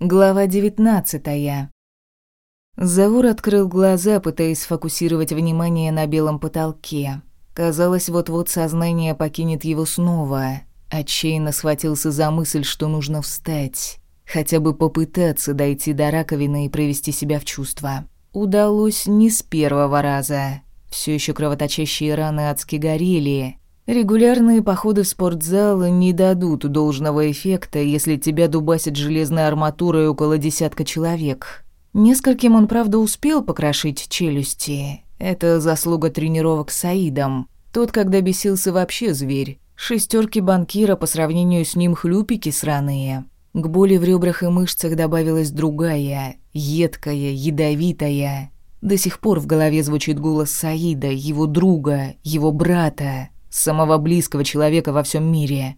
Глава 19. Заур открыл глаза, пытаясь сфокусировать внимание на белом потолке. Казалось, вот-вот сознание покинет его снова. Отчаянно схватился за мысль, что нужно встать. Хотя бы попытаться дойти до раковины и привести себя в чувство. Удалось не с первого раза. Все еще кровоточащие раны адски горели, Регулярные походы в спортзал не дадут должного эффекта, если тебя дубасит железной арматурой около десятка человек. Нескольким он, правда, успел покрошить челюсти. Это заслуга тренировок с Саидом. Тот, когда бесился, вообще зверь. Шестерки банкира по сравнению с ним хлюпики сраные. К боли в ребрах и мышцах добавилась другая, едкая, ядовитая. До сих пор в голове звучит голос Саида, его друга, его брата самого близкого человека во всем мире.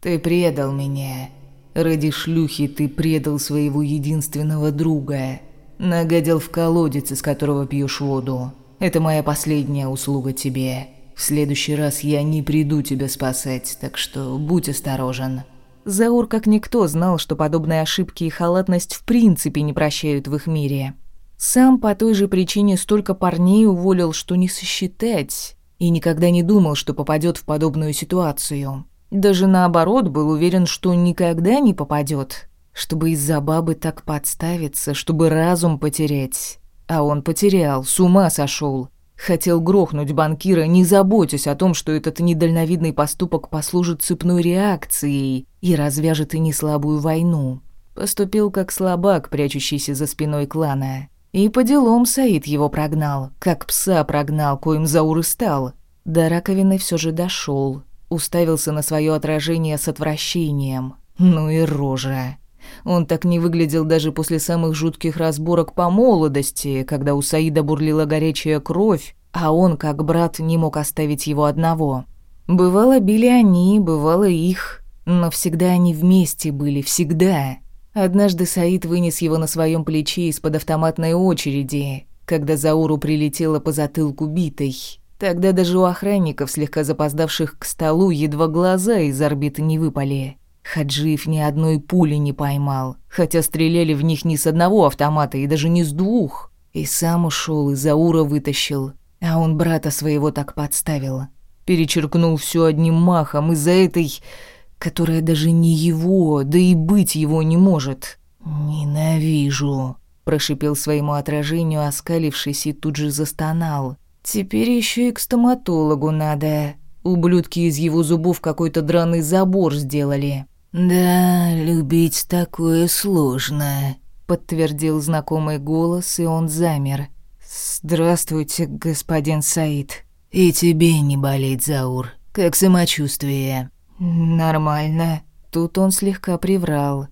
Ты предал меня. Ради шлюхи ты предал своего единственного друга. Нагадил в колодец, из которого пьешь воду. Это моя последняя услуга тебе. В следующий раз я не приду тебя спасать, так что будь осторожен». Заур как никто знал, что подобные ошибки и халатность в принципе не прощают в их мире. Сам по той же причине столько парней уволил, что не сосчитать и никогда не думал, что попадет в подобную ситуацию. Даже наоборот, был уверен, что никогда не попадет, чтобы из-за бабы так подставиться, чтобы разум потерять. А он потерял, с ума сошел. Хотел грохнуть банкира, не заботясь о том, что этот недальновидный поступок послужит цепной реакцией и развяжет и неслабую войну. Поступил как слабак, прячущийся за спиной клана. И по делам Саид его прогнал, как пса прогнал, коим Заур и стал. До раковины все же дошел, уставился на свое отражение с отвращением. Ну и рожа. Он так не выглядел даже после самых жутких разборок по молодости, когда у Саида бурлила горячая кровь, а он, как брат, не мог оставить его одного. Бывало, били они, бывало их, но всегда они вместе были, всегда. Однажды Саид вынес его на своем плече из-под автоматной очереди, когда Зауру прилетела по затылку битой. Тогда даже у охранников, слегка запоздавших к столу, едва глаза из орбиты не выпали. Хаджиев ни одной пули не поймал, хотя стреляли в них не с одного автомата и даже не с двух. И сам ушел, и Заура вытащил, а он брата своего так подставил. Перечеркнул все одним махом из-за этой которая даже не его, да и быть его не может. «Ненавижу», — прошипел своему отражению, оскалившись, и тут же застонал. «Теперь еще и к стоматологу надо. Ублюдки из его зубов какой-то драный забор сделали». «Да, любить такое сложно», — подтвердил знакомый голос, и он замер. «Здравствуйте, господин Саид». «И тебе не болеть, Заур. Как самочувствие?» «Нормально». Тут он слегка приврал.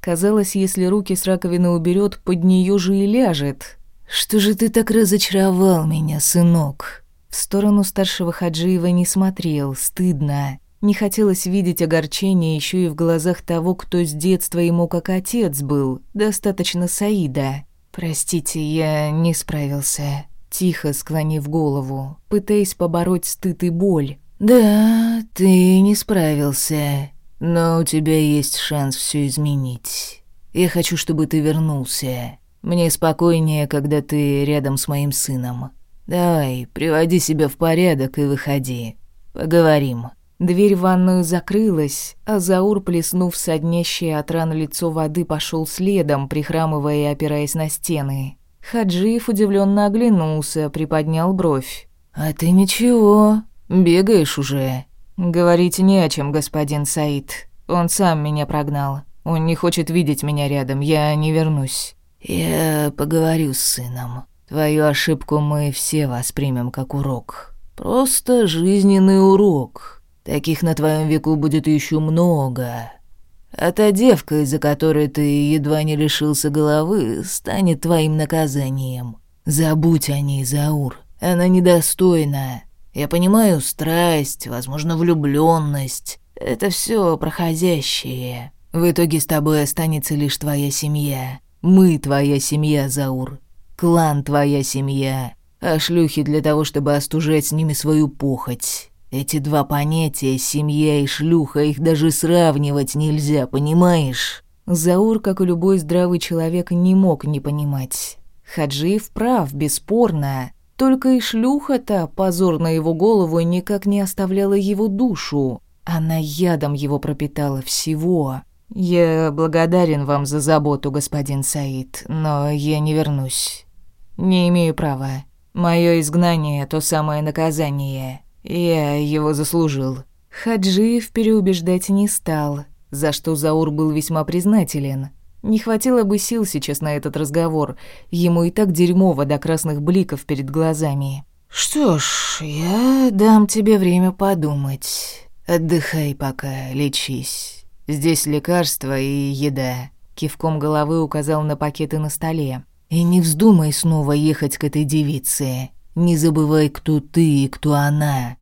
Казалось, если руки с раковины уберет, под нее же и ляжет. «Что же ты так разочаровал меня, сынок?» В сторону старшего Хаджиева не смотрел, стыдно. Не хотелось видеть огорчение еще и в глазах того, кто с детства ему как отец был, достаточно Саида. «Простите, я не справился», тихо склонив голову, пытаясь побороть стыд и боль. «Да, ты не справился, но у тебя есть шанс все изменить. Я хочу, чтобы ты вернулся. Мне спокойнее, когда ты рядом с моим сыном. Давай, приводи себя в порядок и выходи. Поговорим». Дверь в ванную закрылась, а Заур, плеснув соднящее от ран лицо воды, пошел следом, прихрамывая и опираясь на стены. Хаджиев удивленно оглянулся, приподнял бровь. «А ты ничего, «Бегаешь уже?» «Говорить не о чем, господин Саид. Он сам меня прогнал. Он не хочет видеть меня рядом, я не вернусь». «Я поговорю с сыном. Твою ошибку мы все воспримем как урок. Просто жизненный урок. Таких на твоем веку будет еще много. А та девка, из-за которой ты едва не лишился головы, станет твоим наказанием. Забудь о ней, Заур. Она недостойна. Я понимаю страсть, возможно, влюбленность. Это все проходящее. В итоге с тобой останется лишь твоя семья. Мы твоя семья, Заур. Клан твоя семья. А шлюхи для того, чтобы остужать с ними свою похоть. Эти два понятия, семья и шлюха, их даже сравнивать нельзя, понимаешь? Заур, как и любой здравый человек, не мог не понимать. Хаджиев прав, бесспорно. Только и шлюха-то, позор на его голову, никак не оставляла его душу. Она ядом его пропитала всего. «Я благодарен вам за заботу, господин Саид, но я не вернусь. Не имею права. Мое изгнание — то самое наказание. Я его заслужил». Хаджиев переубеждать не стал, за что Заур был весьма признателен. Не хватило бы сил сейчас на этот разговор, ему и так дерьмово до красных бликов перед глазами. «Что ж, я дам тебе время подумать. Отдыхай пока, лечись. Здесь лекарства и еда». Кивком головы указал на пакеты на столе. «И не вздумай снова ехать к этой девице. Не забывай, кто ты и кто она».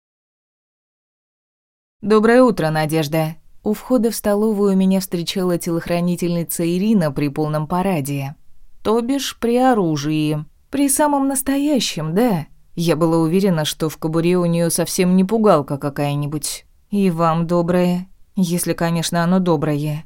«Доброе утро, Надежда», у входа в столовую меня встречала телохранительница Ирина при полном параде. То бишь при оружии. При самом настоящем, да. Я была уверена, что в кобуре у нее совсем не пугалка какая-нибудь. И вам доброе. Если, конечно, оно доброе.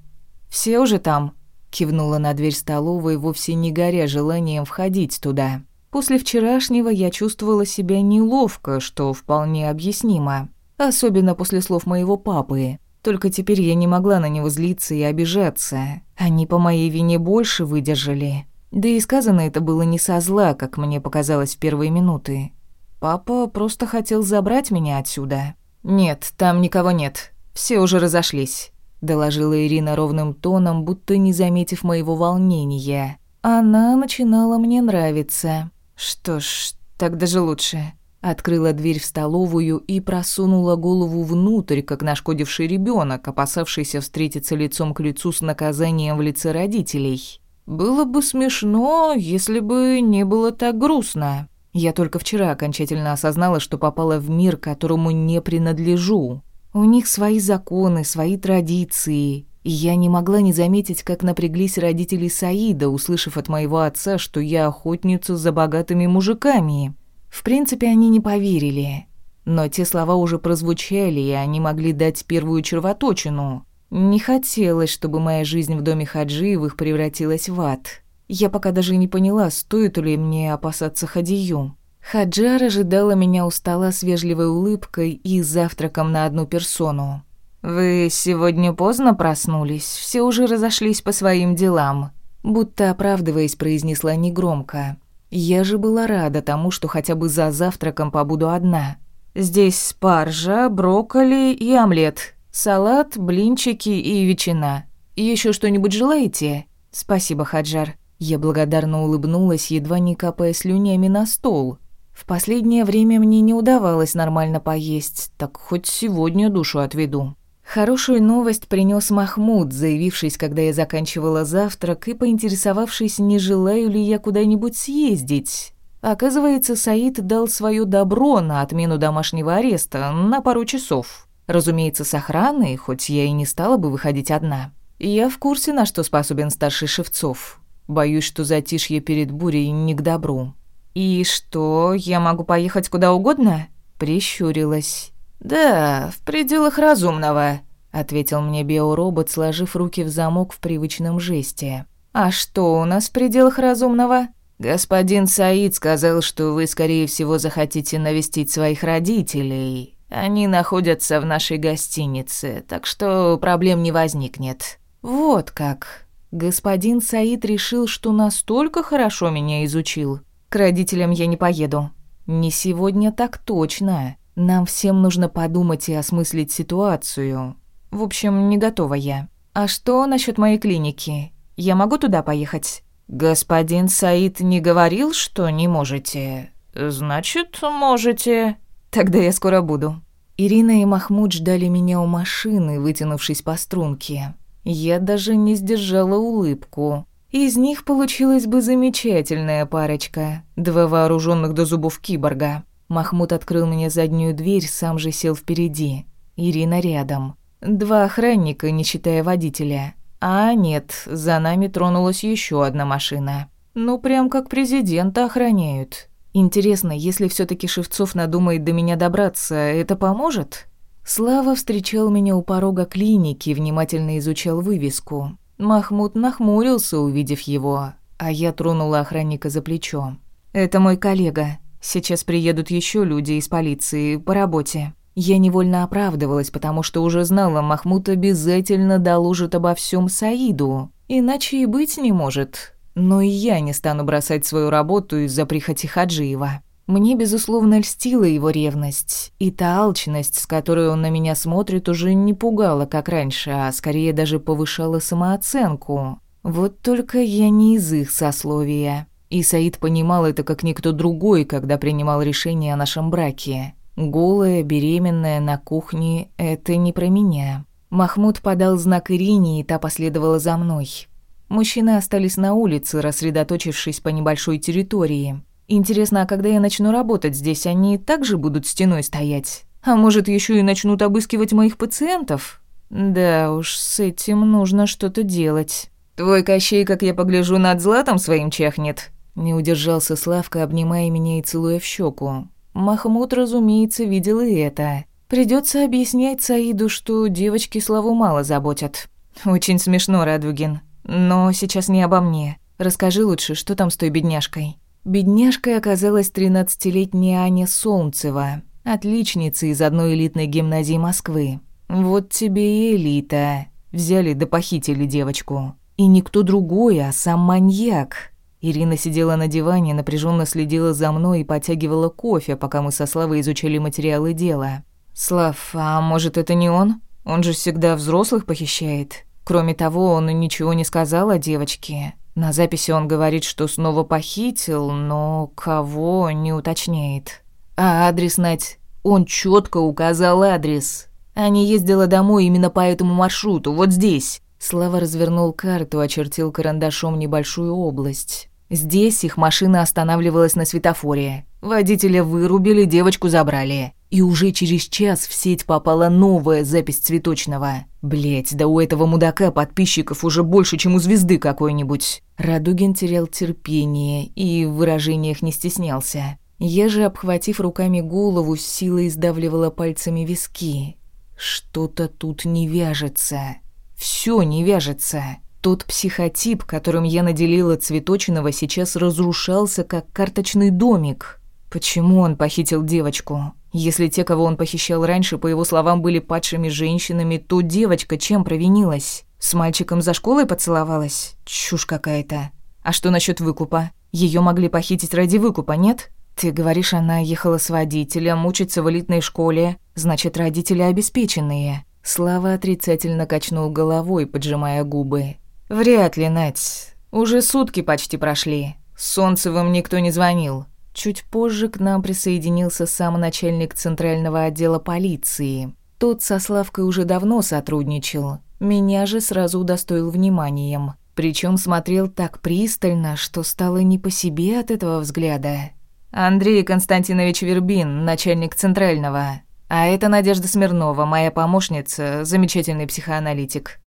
Все уже там? Кивнула на дверь столовой, вовсе не горя желанием входить туда. После вчерашнего я чувствовала себя неловко, что вполне объяснимо. Особенно после слов моего папы. Только теперь я не могла на него злиться и обижаться. Они по моей вине больше выдержали. Да и сказано это было не со зла, как мне показалось в первые минуты. Папа просто хотел забрать меня отсюда. «Нет, там никого нет. Все уже разошлись», — доложила Ирина ровным тоном, будто не заметив моего волнения. Она начинала мне нравиться. Что ж, так даже лучше. Открыла дверь в столовую и просунула голову внутрь, как нашкодивший ребенок, опасавшийся встретиться лицом к лицу с наказанием в лице родителей. Было бы смешно, если бы не было так грустно. Я только вчера окончательно осознала, что попала в мир, которому не принадлежу. У них свои законы, свои традиции. И я не могла не заметить, как напряглись родители Саида, услышав от моего отца, что я охотница за богатыми мужиками. В принципе, они не поверили. Но те слова уже прозвучали, и они могли дать первую червоточину. Не хотелось, чтобы моя жизнь в доме Хаджиевых превратилась в ад. Я пока даже не поняла, стоит ли мне опасаться Хадию. Хаджар ожидала меня у стола с вежливой улыбкой и завтраком на одну персону. «Вы сегодня поздно проснулись, все уже разошлись по своим делам», будто оправдываясь, произнесла негромко. Я же была рада тому, что хотя бы за завтраком побуду одна. Здесь спаржа, брокколи и омлет, салат, блинчики и ветчина. Еще что-нибудь желаете? Спасибо, Хаджар. Я благодарно улыбнулась, едва не капая слюнями на стол. В последнее время мне не удавалось нормально поесть, так хоть сегодня душу отведу. Хорошую новость принес Махмуд, заявившись, когда я заканчивала завтрак и поинтересовавшись, не желаю ли я куда-нибудь съездить. Оказывается, Саид дал свое добро на отмену домашнего ареста на пару часов. Разумеется, с охраной, хоть я и не стала бы выходить одна. Я в курсе, на что способен старший Шевцов. Боюсь, что затишье перед бурей не к добру. «И что, я могу поехать куда угодно?» Прищурилась. «Да, в пределах разумного», — ответил мне биоробот, сложив руки в замок в привычном жесте. «А что у нас в пределах разумного?» «Господин Саид сказал, что вы, скорее всего, захотите навестить своих родителей. Они находятся в нашей гостинице, так что проблем не возникнет». «Вот как. Господин Саид решил, что настолько хорошо меня изучил. К родителям я не поеду. Не сегодня так точно». Нам всем нужно подумать и осмыслить ситуацию. В общем, не готова я. А что насчет моей клиники? Я могу туда поехать? Господин Саид не говорил, что не можете. Значит, можете. Тогда я скоро буду. Ирина и Махмуд ждали меня у машины, вытянувшись по струнке. Я даже не сдержала улыбку. Из них получилась бы замечательная парочка. Два вооруженных до зубов киборга. Махмуд открыл мне заднюю дверь, сам же сел впереди. Ирина рядом. Два охранника, не считая водителя. А нет, за нами тронулась еще одна машина. Ну, прям как президента охраняют. Интересно, если все таки Шевцов надумает до меня добраться, это поможет? Слава встречал меня у порога клиники, внимательно изучал вывеску. Махмуд нахмурился, увидев его, а я тронула охранника за плечо. «Это мой коллега. Сейчас приедут еще люди из полиции по работе». Я невольно оправдывалась, потому что уже знала, Махмуд обязательно доложит обо всем Саиду. Иначе и быть не может. Но и я не стану бросать свою работу из-за прихоти Хаджиева. Мне, безусловно, льстила его ревность, и та алчность, с которой он на меня смотрит, уже не пугала, как раньше, а скорее даже повышала самооценку. Вот только я не из их сословия. И Саид понимал это как никто другой, когда принимал решение о нашем браке. Голая, беременная, на кухне — это не про меня. Махмуд подал знак Ирине, и та последовала за мной. Мужчины остались на улице, рассредоточившись по небольшой территории. Интересно, а когда я начну работать здесь, они также будут стеной стоять? А может, еще и начнут обыскивать моих пациентов? Да уж, с этим нужно что-то делать. Твой Кощей, как я погляжу, над златом своим чахнет. Не удержался Славка, обнимая меня и целуя в щеку. Махмуд, разумеется, видел и это. Придется объяснять Саиду, что девочки Славу мало заботят. Очень смешно, Радугин. Но сейчас не обо мне. Расскажи лучше, что там с той бедняжкой. Бедняжкой оказалась 13-летняя Аня Солнцева, отличница из одной элитной гимназии Москвы. Вот тебе и элита. Взяли да похитили девочку. И никто другой, а сам маньяк. Ирина сидела на диване, напряженно следила за мной и потягивала кофе, пока мы со Славой изучали материалы дела. «Слав, а может, это не он? Он же всегда взрослых похищает. Кроме того, он ничего не сказал о девочке. На записи он говорит, что снова похитил, но кого не уточняет. А адрес, Надь, он четко указал адрес. Аня ездила домой именно по этому маршруту, вот здесь. Слава развернул карту, очертил карандашом небольшую область. Здесь их машина останавливалась на светофоре. Водителя вырубили, девочку забрали. И уже через час в сеть попала новая запись цветочного. Блять, да у этого мудака подписчиков уже больше, чем у звезды какой-нибудь. Радугин терял терпение и в выражениях не стеснялся. Я же, обхватив руками голову, с силой сдавливала пальцами виски. Что-то тут не вяжется. Все не вяжется. Тот психотип, которым я наделила Цветочного, сейчас разрушался, как карточный домик. Почему он похитил девочку? Если те, кого он похищал раньше, по его словам, были падшими женщинами, то девочка чем провинилась? С мальчиком за школой поцеловалась? Чушь какая-то. А что насчет выкупа? Ее могли похитить ради выкупа, нет? Ты говоришь, она ехала с водителем, учится в элитной школе. Значит, родители обеспеченные. Слава отрицательно качнул головой, поджимая губы. Вряд ли, Нать. Уже сутки почти прошли. Солнцевым никто не звонил. Чуть позже к нам присоединился сам начальник центрального отдела полиции. Тот со Славкой уже давно сотрудничал. Меня же сразу удостоил вниманием. Причем смотрел так пристально, что стало не по себе от этого взгляда. «Андрей Константинович Вербин, начальник центрального. А это Надежда Смирнова, моя помощница, замечательный психоаналитик».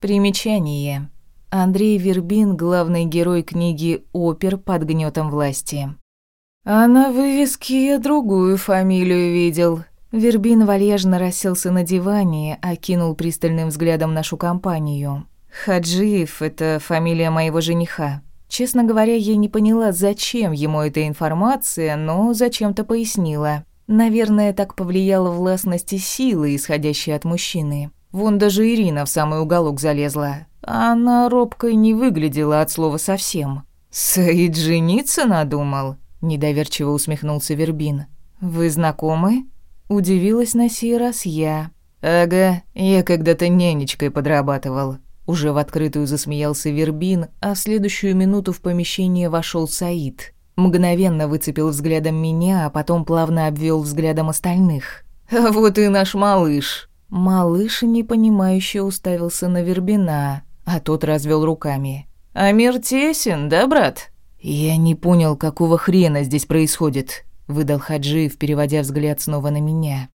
Примечание. Андрей Вербин – главный герой книги «Опер под гнетом власти». А на вывеске я другую фамилию видел. Вербин вальяжно расселся на диване, окинул пристальным взглядом нашу компанию. Хаджиев — это фамилия моего жениха. Честно говоря, я не поняла, зачем ему эта информация, но зачем-то пояснила. Наверное, так повлияла властность и силы, исходящие от мужчины. Вон даже Ирина в самый уголок залезла. Она робкой не выглядела от слова совсем. «Саид жениться надумал?» Недоверчиво усмехнулся Вербин. «Вы знакомы?» Удивилась на сей раз я. «Ага, я когда-то нянечкой подрабатывал». Уже в открытую засмеялся Вербин, а в следующую минуту в помещение вошел Саид. Мгновенно выцепил взглядом меня, а потом плавно обвел взглядом остальных. «А вот и наш малыш». Малыш непонимающе уставился на Вербина, а тот развел руками. «А мир тесен, да, брат?» «Я не понял, какого хрена здесь происходит», — выдал Хаджиев, переводя взгляд снова на меня.